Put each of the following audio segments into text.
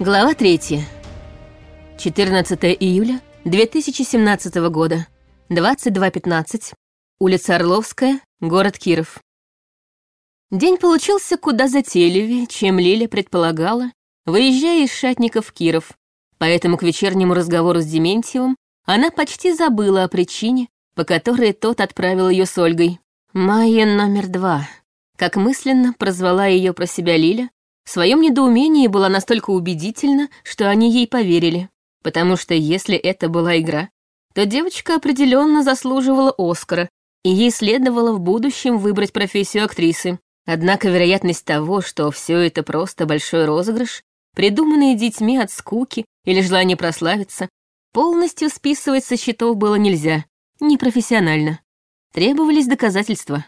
Глава 3. 14 июля 2017 года. 22.15. Улица Орловская, город Киров. День получился куда затейливее, чем Лиля предполагала, выезжая из Шатников в Киров, поэтому к вечернему разговору с Дементьевым она почти забыла о причине, по которой тот отправил ее с Ольгой. «Майя номер два», как мысленно прозвала ее про себя Лиля, в своем недоумении была настолько убедительна, что они ей поверили. Потому что если это была игра, то девочка определенно заслуживала Оскара, и ей следовало в будущем выбрать профессию актрисы. Однако вероятность того, что все это просто большой розыгрыш, придуманный детьми от скуки или желания прославиться, полностью списывать со счетов было нельзя, непрофессионально. Требовались доказательства.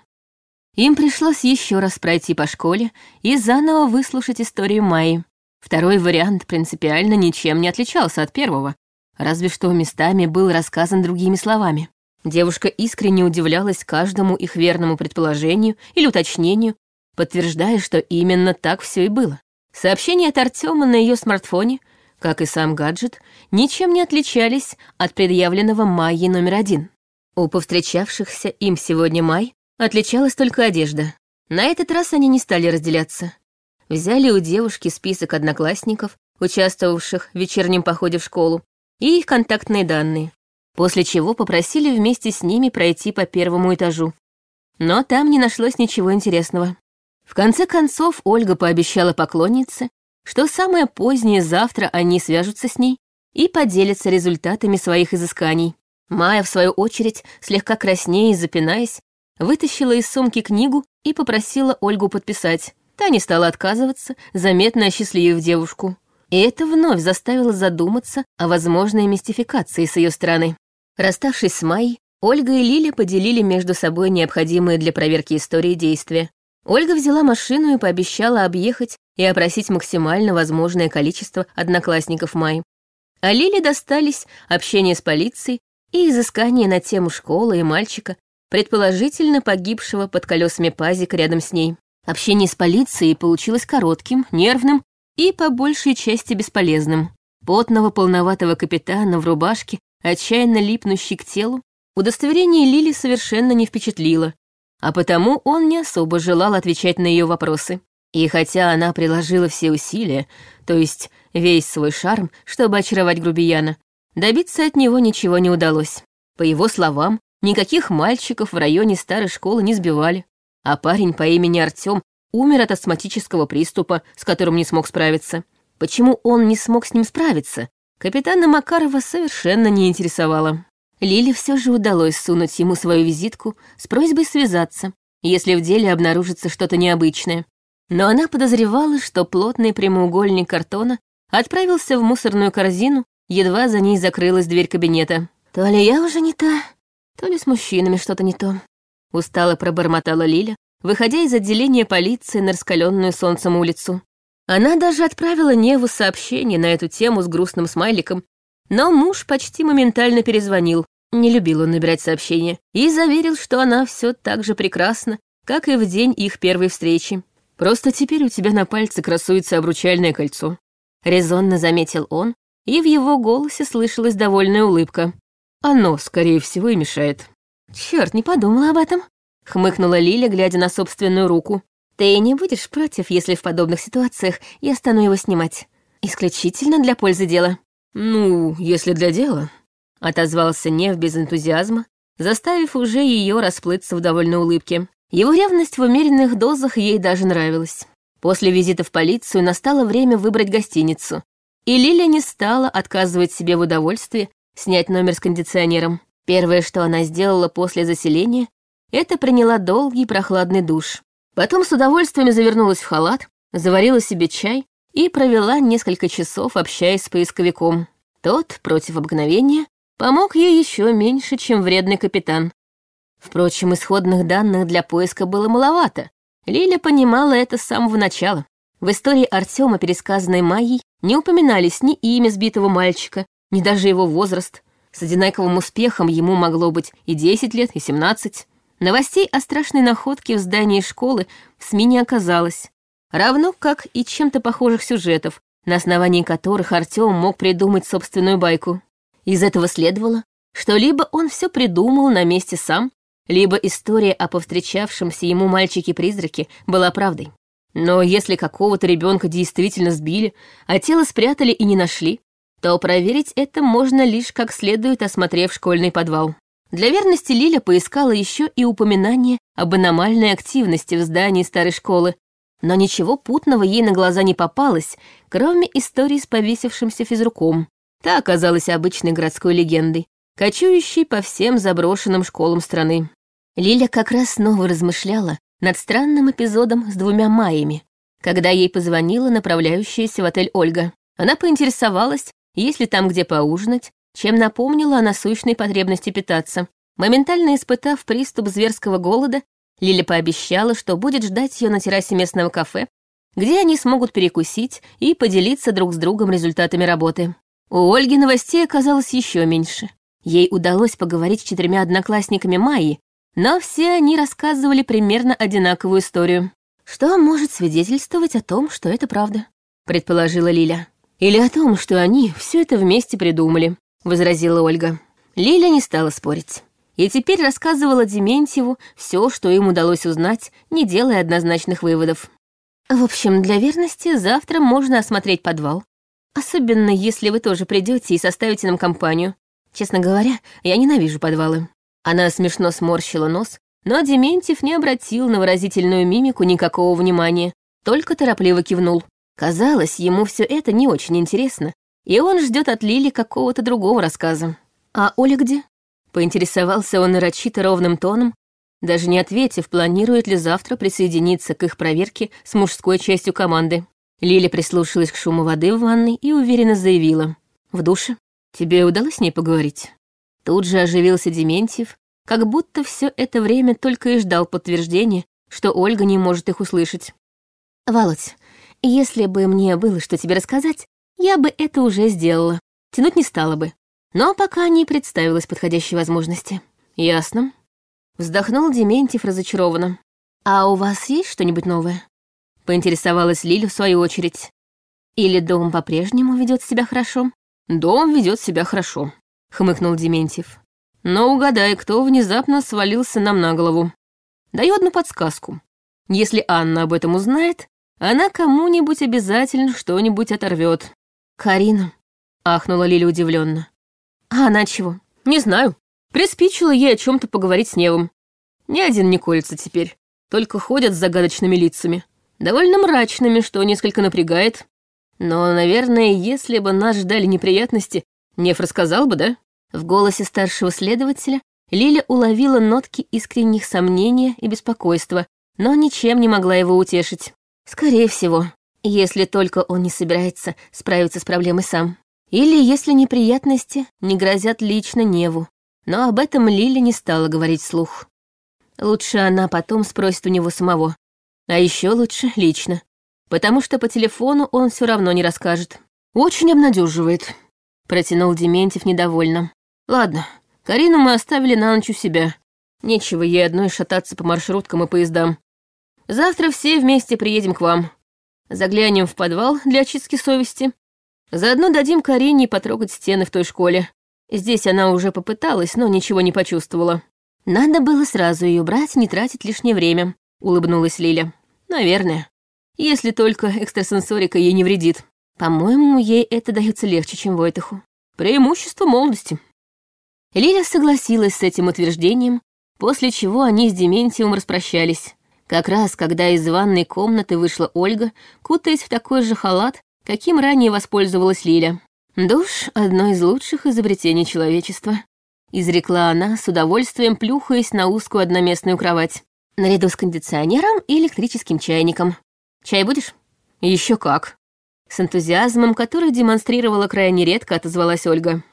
Им пришлось еще раз пройти по школе и заново выслушать историю Майи. Второй вариант принципиально ничем не отличался от первого, разве что местами был рассказан другими словами. Девушка искренне удивлялась каждому их верному предположению или уточнению, подтверждая, что именно так все и было. Сообщения от Артема на ее смартфоне, как и сам гаджет, ничем не отличались от предъявленного Майей номер один. У повстречавшихся им сегодня Май Отличалась только одежда. На этот раз они не стали разделяться. Взяли у девушки список одноклассников, участвовавших в вечернем походе в школу, и их контактные данные, после чего попросили вместе с ними пройти по первому этажу. Но там не нашлось ничего интересного. В конце концов Ольга пообещала поклоннице, что самое позднее завтра они свяжутся с ней и поделятся результатами своих изысканий. Майя, в свою очередь, слегка краснея и запинаясь, вытащила из сумки книгу и попросила Ольгу подписать. Та не стала отказываться, заметно осчастливив девушку. И это вновь заставило задуматься о возможной мистификации с ее стороны. Расставшись с Майей, Ольга и Лиля поделили между собой необходимые для проверки истории действия. Ольга взяла машину и пообещала объехать и опросить максимально возможное количество одноклассников Майи. А Лиле достались общение с полицией и изыскание на тему школы и мальчика, предположительно погибшего под колесами пазик рядом с ней. Общение с полицией получилось коротким, нервным и по большей части бесполезным. Потного полноватого капитана в рубашке, отчаянно липнущий к телу, удостоверение Лили совершенно не впечатлило, а потому он не особо желал отвечать на ее вопросы. И хотя она приложила все усилия, то есть весь свой шарм, чтобы очаровать грубияна, добиться от него ничего не удалось. По его словам, Никаких мальчиков в районе старой школы не сбивали, а парень по имени Артём умер от астматического приступа, с которым не смог справиться. Почему он не смог с ним справиться, капитана Макарова совершенно не интересовало. Лиле все же удалось сунуть ему свою визитку с просьбой связаться, если в деле обнаружится что-то необычное. Но она подозревала, что плотный прямоугольник картона отправился в мусорную корзину, едва за ней закрылась дверь кабинета. «То ли я уже не та, то ли с мужчинами что-то не то. Устало пробормотала Лиля, выходя из отделения полиции на раскаленную солнцем улицу. Она даже отправила Неву сообщение на эту тему с грустным смайликом, но муж почти моментально перезвонил. Не любил он набирать сообщения и заверил, что она все так же прекрасна, как и в день их первой встречи. Просто теперь у тебя на пальце красуется обручальное кольцо. Резонно заметил он, и в его голосе слышалась довольная улыбка. Оно, скорее всего, и мешает. Черт, не подумала об этом. Хмыкнула Лиля, глядя на собственную руку. Ты не будешь против, если в подобных ситуациях я стану его снимать? Исключительно для пользы дела. Ну, если для дела. Отозвался Нев без энтузиазма, заставив уже ее расплыться в довольной улыбке. Его ревность в умеренных дозах ей даже нравилась. После визита в полицию настало время выбрать гостиницу, и Лиля не стала отказывать себе в удовольствии снять номер с кондиционером. Первое, что она сделала после заселения, это приняла долгий прохладный душ. Потом с удовольствием завернулась в халат, заварила себе чай и провела несколько часов, общаясь с поисковиком. Тот, против обыкновения, помог ей еще меньше, чем вредный капитан. Впрочем, исходных данных для поиска было маловато. Лиля понимала это с самого начала. В истории Артема, пересказанной Майей, не упоминались ни имя сбитого мальчика, ни даже его возраст. С одинаковым успехом ему могло быть и 10 лет, и 17. Новостей о страшной находке в здании школы в СМИ не оказалось. Равно как и чем-то похожих сюжетов, на основании которых Артём мог придумать собственную байку. Из этого следовало, что либо он все придумал на месте сам, либо история о повстречавшемся ему мальчике-призраке была правдой. Но если какого-то ребенка действительно сбили, а тело спрятали и не нашли, то проверить это можно лишь как следует осмотрев школьный подвал. Для верности Лиля поискала еще и упоминание об аномальной активности в здании старой школы, но ничего путного ей на глаза не попалось, кроме истории с повесившимся физруком. Та оказалась обычной городской легендой, кочующей по всем заброшенным школам страны. Лиля как раз снова размышляла над странным эпизодом с двумя Майями, когда ей позвонила направляющаяся в отель Ольга. Она поинтересовалась, есть ли там где поужинать, чем напомнила о насущной потребности питаться. Моментально испытав приступ зверского голода, Лиля пообещала, что будет ждать ее на террасе местного кафе, где они смогут перекусить и поделиться друг с другом результатами работы. У Ольги новостей оказалось еще меньше. Ей удалось поговорить с четырьмя одноклассниками Майи, но все они рассказывали примерно одинаковую историю. Что может свидетельствовать о том, что это правда, предположила Лиля. Или о том, что они все это вместе придумали, возразила Ольга. Лиля не стала спорить. И теперь рассказывала Дементьеву все, что им удалось узнать, не делая однозначных выводов. В общем, для верности завтра можно осмотреть подвал. Особенно, если вы тоже придете и составите нам компанию. Честно говоря, я ненавижу подвалы. Она смешно сморщила нос, но Дементьев не обратил на выразительную мимику никакого внимания, только торопливо кивнул. Казалось, ему все это не очень интересно, и он ждет от Лили какого-то другого рассказа. «А Оля где?» Поинтересовался он нарочито ровным тоном, даже не ответив, планирует ли завтра присоединиться к их проверке с мужской частью команды. Лиля прислушалась к шуму воды в ванной и уверенно заявила. «В душе? Тебе удалось с ней поговорить?» Тут же оживился Дементьев, как будто все это время только и ждал подтверждения, что Ольга не может их услышать. «Володь, если бы мне было что тебе рассказать, я бы это уже сделала. Тянуть не стала бы. Но пока не представилась подходящей возможности». «Ясно». Вздохнул Дементьев разочарованно. «А у вас есть что-нибудь новое?» Поинтересовалась Лиля в свою очередь. «Или дом по-прежнему ведет себя хорошо?» «Дом ведет себя хорошо», — хмыкнул Дементьев. «Но угадай, кто внезапно свалился нам на голову. Даю одну подсказку. Если Анна об этом узнает, она кому-нибудь обязательно что-нибудь оторвет. «Карина», — ахнула Лиля удивленно. «А она чего?» «Не знаю. Приспичило ей о чем то поговорить с Невом. Ни один не колется теперь, только ходят с загадочными лицами. Довольно мрачными, что несколько напрягает. Но, наверное, если бы нас ждали неприятности, Неф рассказал бы, да? В голосе старшего следователя Лиля уловила нотки искренних сомнения и беспокойства, но ничем не могла его утешить. Скорее всего, если только он не собирается справиться с проблемой сам. Или если неприятности не грозят лично Неву. Но об этом Лиля не стала говорить вслух. Лучше она потом спросит у него самого. А еще лучше лично. Потому что по телефону он все равно не расскажет. Очень обнадеживает протянул Дементьев недовольно. Ладно, Карину мы оставили на ночь у себя. Нечего ей одной шататься по маршруткам и поездам. Завтра все вместе приедем к вам. Заглянем в подвал для очистки совести. Заодно дадим Карине потрогать стены в той школе. Здесь она уже попыталась, но ничего не почувствовала. Надо было сразу ее брать, не тратить лишнее время, улыбнулась Лиля. Наверное. Если только экстрасенсорика ей не вредит. По-моему, ей это дается легче, чем Войтаху. Преимущество молодости. Лиля согласилась с этим утверждением, после чего они с Дементием распрощались. Как раз, когда из ванной комнаты вышла Ольга, кутаясь в такой же халат, каким ранее воспользовалась Лиля. «Душ — одно из лучших изобретений человечества», — изрекла она, с удовольствием плюхаясь на узкую одноместную кровать. «Наряду с кондиционером и электрическим чайником. Чай будешь?» Еще как», с энтузиазмом, который демонстрировала крайне редко, отозвалась Ольга.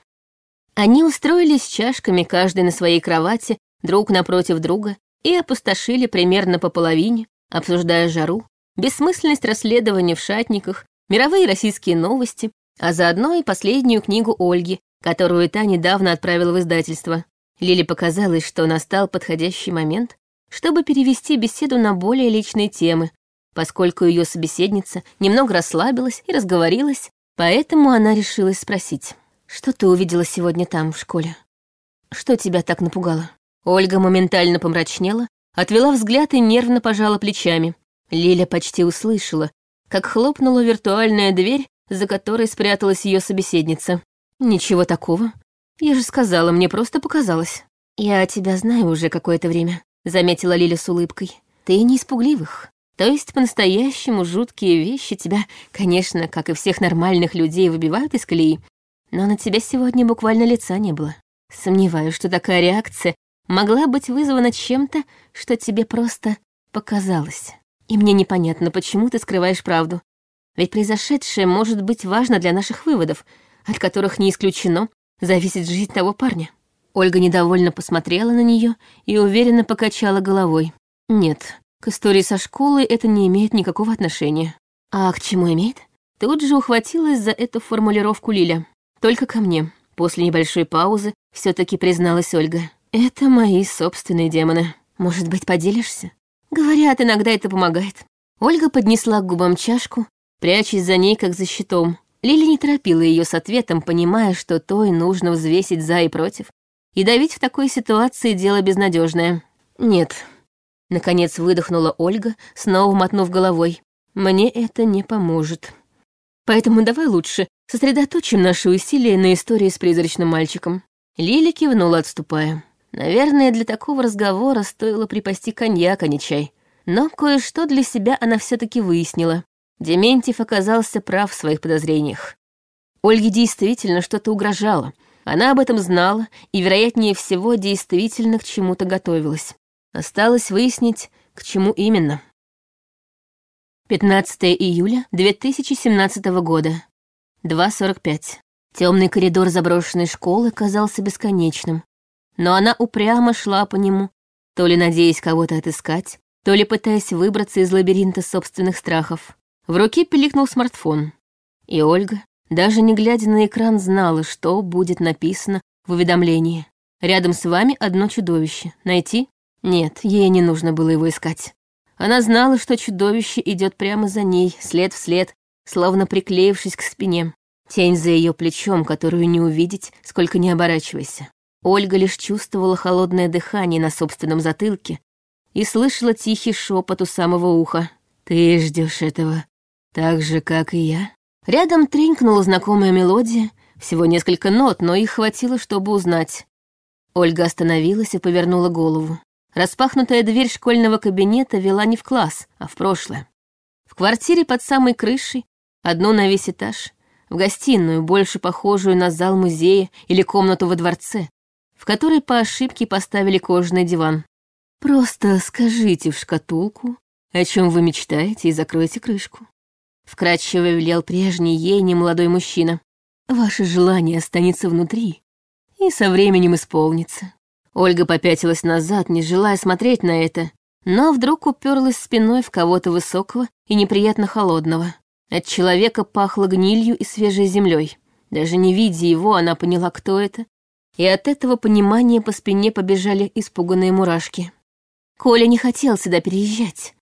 Они устроились чашками, каждый на своей кровати, друг напротив друга, и опустошили примерно по половине, обсуждая жару, бессмысленность расследования в шатниках, мировые российские новости, а заодно и последнюю книгу Ольги, которую та недавно отправила в издательство. Лиле показалось, что настал подходящий момент, чтобы перевести беседу на более личные темы, поскольку ее собеседница немного расслабилась и разговорилась, поэтому она решилась спросить, «Что ты увидела сегодня там, в школе? Что тебя так напугало?» Ольга моментально помрачнела, отвела взгляд и нервно пожала плечами. Лиля почти услышала, как хлопнула виртуальная дверь, за которой спряталась ее собеседница. «Ничего такого. Я же сказала, мне просто показалось». «Я тебя знаю уже какое-то время», — заметила Лиля с улыбкой. «Ты не испугливых. То есть по-настоящему жуткие вещи тебя, конечно, как и всех нормальных людей, выбивают из колеи, но на тебя сегодня буквально лица не было. Сомневаюсь, что такая реакция могла быть вызвана чем-то, что тебе просто показалось. И мне непонятно, почему ты скрываешь правду. Ведь произошедшее может быть важно для наших выводов, от которых не исключено зависит жизнь того парня. Ольга недовольно посмотрела на нее и уверенно покачала головой. Нет, к истории со школой это не имеет никакого отношения. А к чему имеет? Тут же ухватилась за эту формулировку Лиля. Только ко мне. После небольшой паузы все таки призналась Ольга. Это мои собственные демоны. Может быть, поделишься? Говорят, иногда это помогает. Ольга поднесла к губам чашку, прячась за ней, как за щитом. Лили не торопила ее с ответом, понимая, что той нужно взвесить за и против. И давить в такой ситуации дело безнадежное. Нет. Наконец выдохнула Ольга, снова мотнув головой. Мне это не поможет. Поэтому давай лучше сосредоточим наши усилия на истории с призрачным мальчиком. Лили кивнула, отступая. Наверное, для такого разговора стоило припасти коньяк, а не чай. Но кое-что для себя она все таки выяснила. Дементьев оказался прав в своих подозрениях. Ольге действительно что-то угрожало. Она об этом знала и, вероятнее всего, действительно к чему-то готовилась. Осталось выяснить, к чему именно. 15 июля 2017 года. 2.45. Темный коридор заброшенной школы казался бесконечным но она упрямо шла по нему, то ли надеясь кого-то отыскать, то ли пытаясь выбраться из лабиринта собственных страхов. В руке пиликнул смартфон. И Ольга, даже не глядя на экран, знала, что будет написано в уведомлении. «Рядом с вами одно чудовище. Найти?» Нет, ей не нужно было его искать. Она знала, что чудовище идет прямо за ней, след в след, словно приклеившись к спине. Тень за ее плечом, которую не увидеть, сколько не оборачивайся. Ольга лишь чувствовала холодное дыхание на собственном затылке и слышала тихий шепот у самого уха. «Ты ждешь этого, так же, как и я». Рядом тренькнула знакомая мелодия, всего несколько нот, но их хватило, чтобы узнать. Ольга остановилась и повернула голову. Распахнутая дверь школьного кабинета вела не в класс, а в прошлое. В квартире под самой крышей, одну на весь этаж, в гостиную, больше похожую на зал музея или комнату во дворце, в которой по ошибке поставили кожаный диван. «Просто скажите в шкатулку, о чем вы мечтаете, и закройте крышку». Вкратчиво велел прежний ей немолодой мужчина. «Ваше желание останется внутри и со временем исполнится». Ольга попятилась назад, не желая смотреть на это, но вдруг уперлась спиной в кого-то высокого и неприятно холодного. От человека пахло гнилью и свежей землей. Даже не видя его, она поняла, кто это, и от этого понимания по спине побежали испуганные мурашки. Коля не хотел сюда переезжать.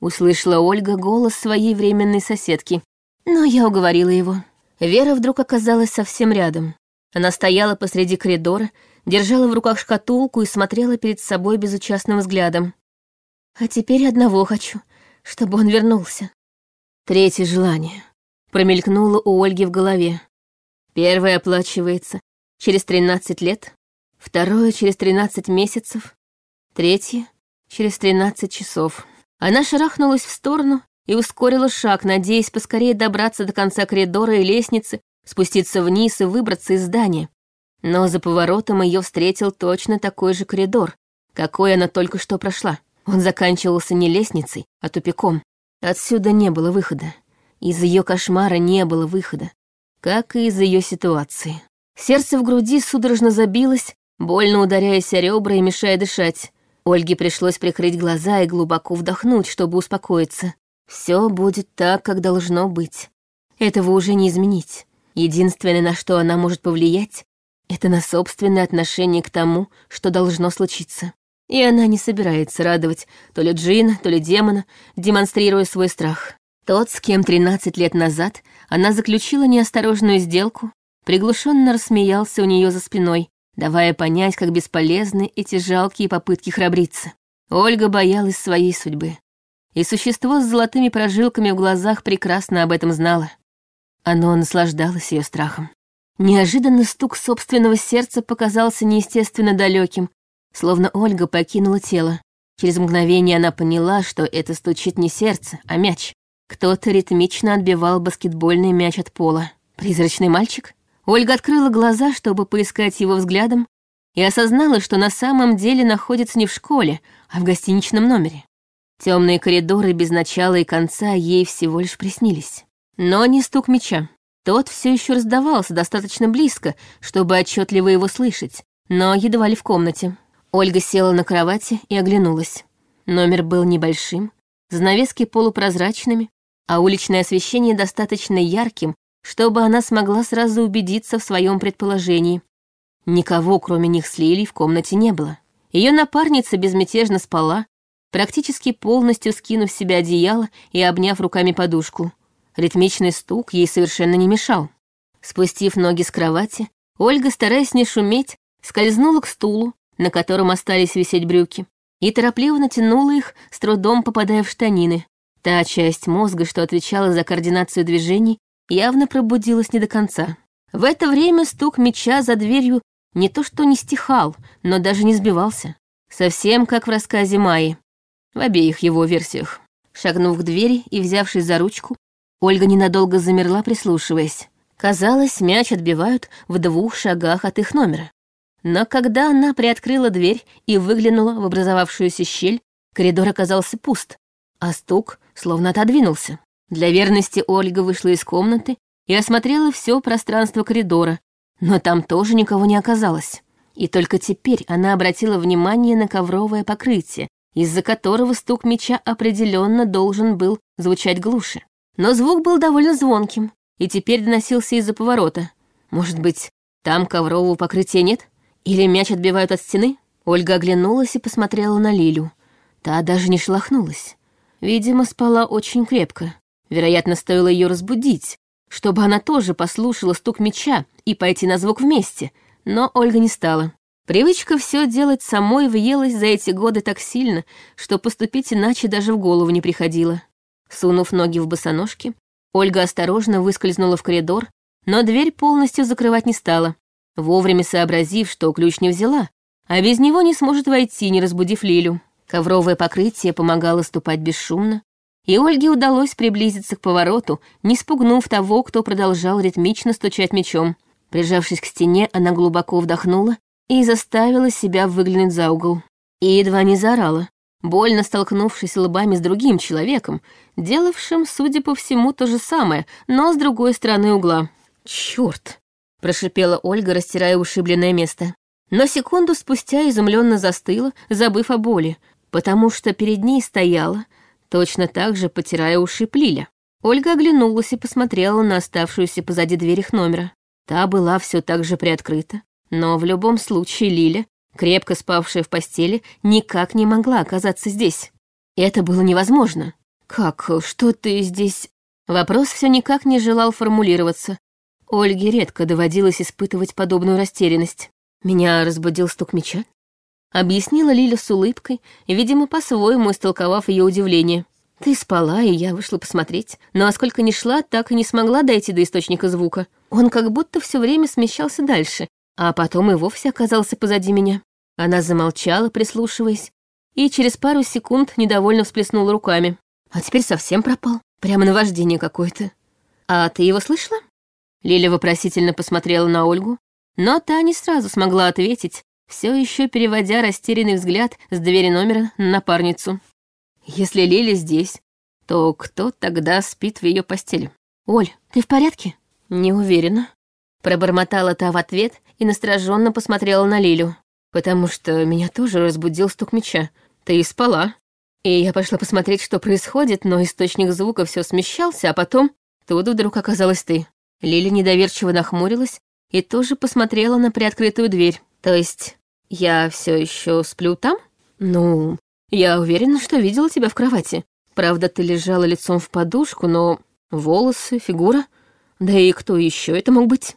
Услышала Ольга голос своей временной соседки, но я уговорила его. Вера вдруг оказалась совсем рядом. Она стояла посреди коридора, держала в руках шкатулку и смотрела перед собой безучастным взглядом. А теперь одного хочу, чтобы он вернулся. Третье желание. Промелькнуло у Ольги в голове. Первое оплачивается, через 13 лет, второе через 13 месяцев, третье через 13 часов. Она шарахнулась в сторону и ускорила шаг, надеясь поскорее добраться до конца коридора и лестницы, спуститься вниз и выбраться из здания. Но за поворотом ее встретил точно такой же коридор, какой она только что прошла. Он заканчивался не лестницей, а тупиком. Отсюда не было выхода. Из ее кошмара не было выхода, как и из ее ситуации. Сердце в груди судорожно забилось, больно ударяясь о ребра и мешая дышать. Ольге пришлось прикрыть глаза и глубоко вдохнуть, чтобы успокоиться. Все будет так, как должно быть. Этого уже не изменить. Единственное, на что она может повлиять, это на собственное отношение к тому, что должно случиться. И она не собирается радовать то ли Джин, то ли демона, демонстрируя свой страх. Тот, с кем 13 лет назад она заключила неосторожную сделку, приглушенно рассмеялся у нее за спиной, давая понять, как бесполезны эти жалкие попытки храбриться. Ольга боялась своей судьбы. И существо с золотыми прожилками в глазах прекрасно об этом знало. Оно наслаждалось ее страхом. Неожиданно стук собственного сердца показался неестественно далеким, словно Ольга покинула тело. Через мгновение она поняла, что это стучит не сердце, а мяч. Кто-то ритмично отбивал баскетбольный мяч от пола. Призрачный мальчик? Ольга открыла глаза, чтобы поискать его взглядом, и осознала, что на самом деле находится не в школе, а в гостиничном номере. Темные коридоры без начала и конца ей всего лишь приснились. Но не стук мяча. Тот все еще раздавался достаточно близко, чтобы отчетливо его слышать, но едва ли в комнате. Ольга села на кровати и оглянулась. Номер был небольшим, занавески полупрозрачными, а уличное освещение достаточно ярким, чтобы она смогла сразу убедиться в своем предположении. Никого, кроме них с Лилей, в комнате не было. Ее напарница безмятежно спала, практически полностью скинув с себя одеяло и обняв руками подушку. Ритмичный стук ей совершенно не мешал. Спустив ноги с кровати, Ольга, стараясь не шуметь, скользнула к стулу, на котором остались висеть брюки, и торопливо натянула их, с трудом попадая в штанины. Та часть мозга, что отвечала за координацию движений, явно пробудилась не до конца. В это время стук меча за дверью не то что не стихал, но даже не сбивался. Совсем как в рассказе Майи. В обеих его версиях. Шагнув к двери и взявшись за ручку, Ольга ненадолго замерла, прислушиваясь. Казалось, мяч отбивают в двух шагах от их номера. Но когда она приоткрыла дверь и выглянула в образовавшуюся щель, коридор оказался пуст, а стук словно отодвинулся. Для верности Ольга вышла из комнаты и осмотрела все пространство коридора, но там тоже никого не оказалось. И только теперь она обратила внимание на ковровое покрытие, из-за которого стук меча определенно должен был звучать глуше. Но звук был довольно звонким, и теперь доносился из-за поворота. Может быть, там коврового покрытия нет? Или мяч отбивают от стены? Ольга оглянулась и посмотрела на Лилю. Та даже не шелохнулась. Видимо, спала очень крепко. Вероятно, стоило ее разбудить, чтобы она тоже послушала стук меча и пойти на звук вместе, но Ольга не стала. Привычка все делать самой въелась за эти годы так сильно, что поступить иначе даже в голову не приходило. Сунув ноги в босоножки, Ольга осторожно выскользнула в коридор, но дверь полностью закрывать не стала, вовремя сообразив, что ключ не взяла, а без него не сможет войти, не разбудив Лилю. Ковровое покрытие помогало ступать бесшумно, и Ольге удалось приблизиться к повороту, не спугнув того, кто продолжал ритмично стучать мечом. Прижавшись к стене, она глубоко вдохнула и заставила себя выглянуть за угол. И едва не заорала, больно столкнувшись лбами с другим человеком, делавшим, судя по всему, то же самое, но с другой стороны угла. «Чёрт!» — прошипела Ольга, растирая ушибленное место. Но секунду спустя изумленно застыла, забыв о боли, потому что перед ней стояла, точно так же потирая уши Лиля. Ольга оглянулась и посмотрела на оставшуюся позади дверь их номера. Та была все так же приоткрыта, но в любом случае Лиля, крепко спавшая в постели, никак не могла оказаться здесь. Это было невозможно. «Как? Что ты здесь?» Вопрос все никак не желал формулироваться. Ольге редко доводилось испытывать подобную растерянность. Меня разбудил стук меча. Объяснила Лиля с улыбкой, видимо, по-своему истолковав ее удивление. Ты спала, и я вышла посмотреть. Но сколько ни шла, так и не смогла дойти до источника звука. Он как будто все время смещался дальше, а потом и вовсе оказался позади меня. Она замолчала, прислушиваясь, и через пару секунд недовольно всплеснула руками. А теперь совсем пропал. Прямо наваждение какое-то. А ты его слышала? Лиля вопросительно посмотрела на Ольгу, но та не сразу смогла ответить, все еще переводя растерянный взгляд с двери номера на напарницу. Если Лили здесь, то кто тогда спит в ее постели? «Оль, ты в порядке?» «Не уверена». Пробормотала та в ответ и настороженно посмотрела на Лилю. «Потому что меня тоже разбудил стук меча. Ты и спала. И я пошла посмотреть, что происходит, но источник звука все смещался, а потом тут вдруг оказалась ты». Лиля недоверчиво нахмурилась и тоже посмотрела на приоткрытую дверь. То есть я все еще сплю там? «Ну, я уверена, что видела тебя в кровати. Правда, ты лежала лицом в подушку, но волосы, фигура... Да и кто еще это мог быть?»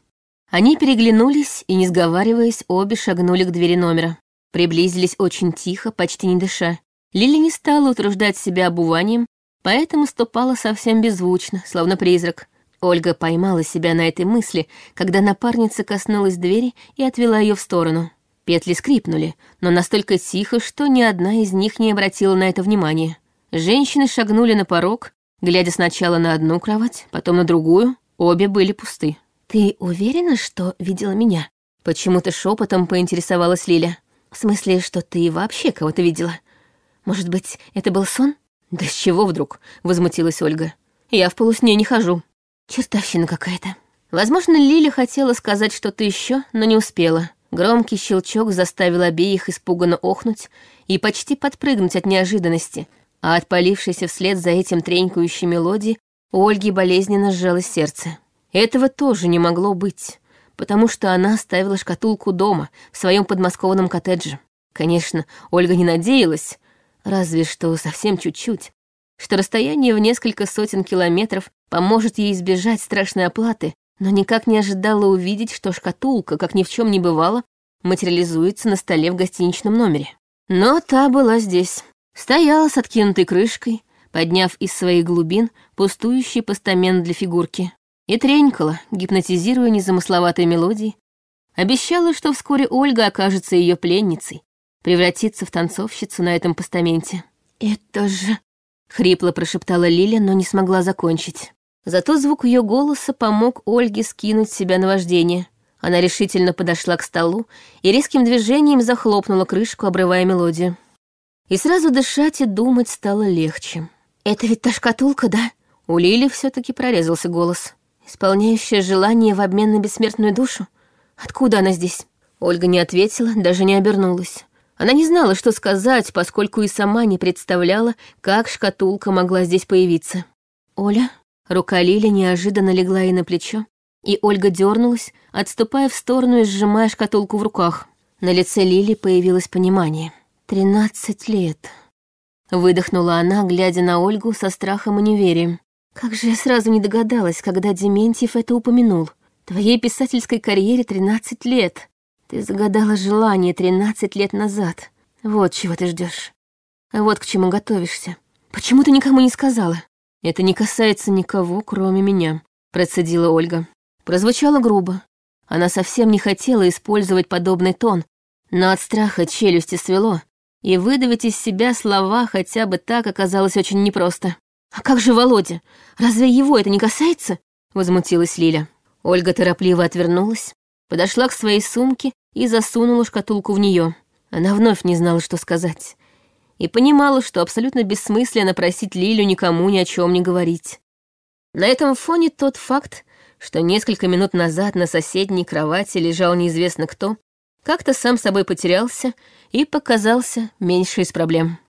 Они переглянулись и, не сговариваясь, обе шагнули к двери номера. Приблизились очень тихо, почти не дыша. Лили не стала утруждать себя обуванием, поэтому ступала совсем беззвучно, словно призрак. Ольга поймала себя на этой мысли, когда напарница коснулась двери и отвела ее в сторону. Петли скрипнули, но настолько тихо, что ни одна из них не обратила на это внимания. Женщины шагнули на порог, глядя сначала на одну кровать, потом на другую. Обе были пусты. «Ты уверена, что видела меня?» Почему-то шепотом поинтересовалась Лиля. «В смысле, что ты вообще кого-то видела? Может быть, это был сон?» «Да с чего вдруг?» — возмутилась Ольга. «Я в полусне не хожу». «Чертовщина какая-то». Возможно, Лиля хотела сказать что-то еще, но не успела. Громкий щелчок заставил обеих испуганно охнуть и почти подпрыгнуть от неожиданности, а отпалившейся вслед за этим тренькающей мелодии у Ольги болезненно сжалось сердце. Этого тоже не могло быть, потому что она оставила шкатулку дома, в своем подмосковном коттедже. Конечно, Ольга не надеялась, разве что совсем чуть-чуть, что расстояние в несколько сотен километров поможет ей избежать страшной оплаты но никак не ожидала увидеть, что шкатулка, как ни в чем не бывало, материализуется на столе в гостиничном номере. Но та была здесь. Стояла с откинутой крышкой, подняв из своих глубин пустующий постамент для фигурки. И тренькала, гипнотизируя незамысловатой мелодией. Обещала, что вскоре Ольга окажется ее пленницей, превратится в танцовщицу на этом постаменте. «Это же...» — хрипло прошептала Лиля, но не смогла закончить. Зато звук ее голоса помог Ольге скинуть себя на вождение. Она решительно подошла к столу и резким движением захлопнула крышку, обрывая мелодию. И сразу дышать и думать стало легче. «Это ведь та шкатулка, да?» У Лили все таки прорезался голос. «Исполняющая желание в обмен на бессмертную душу? Откуда она здесь?» Ольга не ответила, даже не обернулась. Она не знала, что сказать, поскольку и сама не представляла, как шкатулка могла здесь появиться. «Оля?» Рука Лили неожиданно легла ей на плечо, и Ольга дернулась, отступая в сторону и сжимая шкатулку в руках. На лице Лили появилось понимание. «Тринадцать лет», — выдохнула она, глядя на Ольгу со страхом и неверием. «Как же я сразу не догадалась, когда Дементьев это упомянул. Твоей писательской карьере тринадцать лет. Ты загадала желание тринадцать лет назад. Вот чего ты ждешь. Вот к чему готовишься. Почему ты никому не сказала?» «Это не касается никого, кроме меня», — процедила Ольга. Прозвучало грубо. Она совсем не хотела использовать подобный тон, но от страха челюсти свело, и выдавить из себя слова хотя бы так оказалось очень непросто. «А как же Володя? Разве его это не касается?» — возмутилась Лиля. Ольга торопливо отвернулась, подошла к своей сумке и засунула шкатулку в нее. Она вновь не знала, что сказать и понимала, что абсолютно бессмысленно просить Лилю никому ни о чем не говорить. На этом фоне тот факт, что несколько минут назад на соседней кровати лежал неизвестно кто, как-то сам собой потерялся и показался меньше из проблем.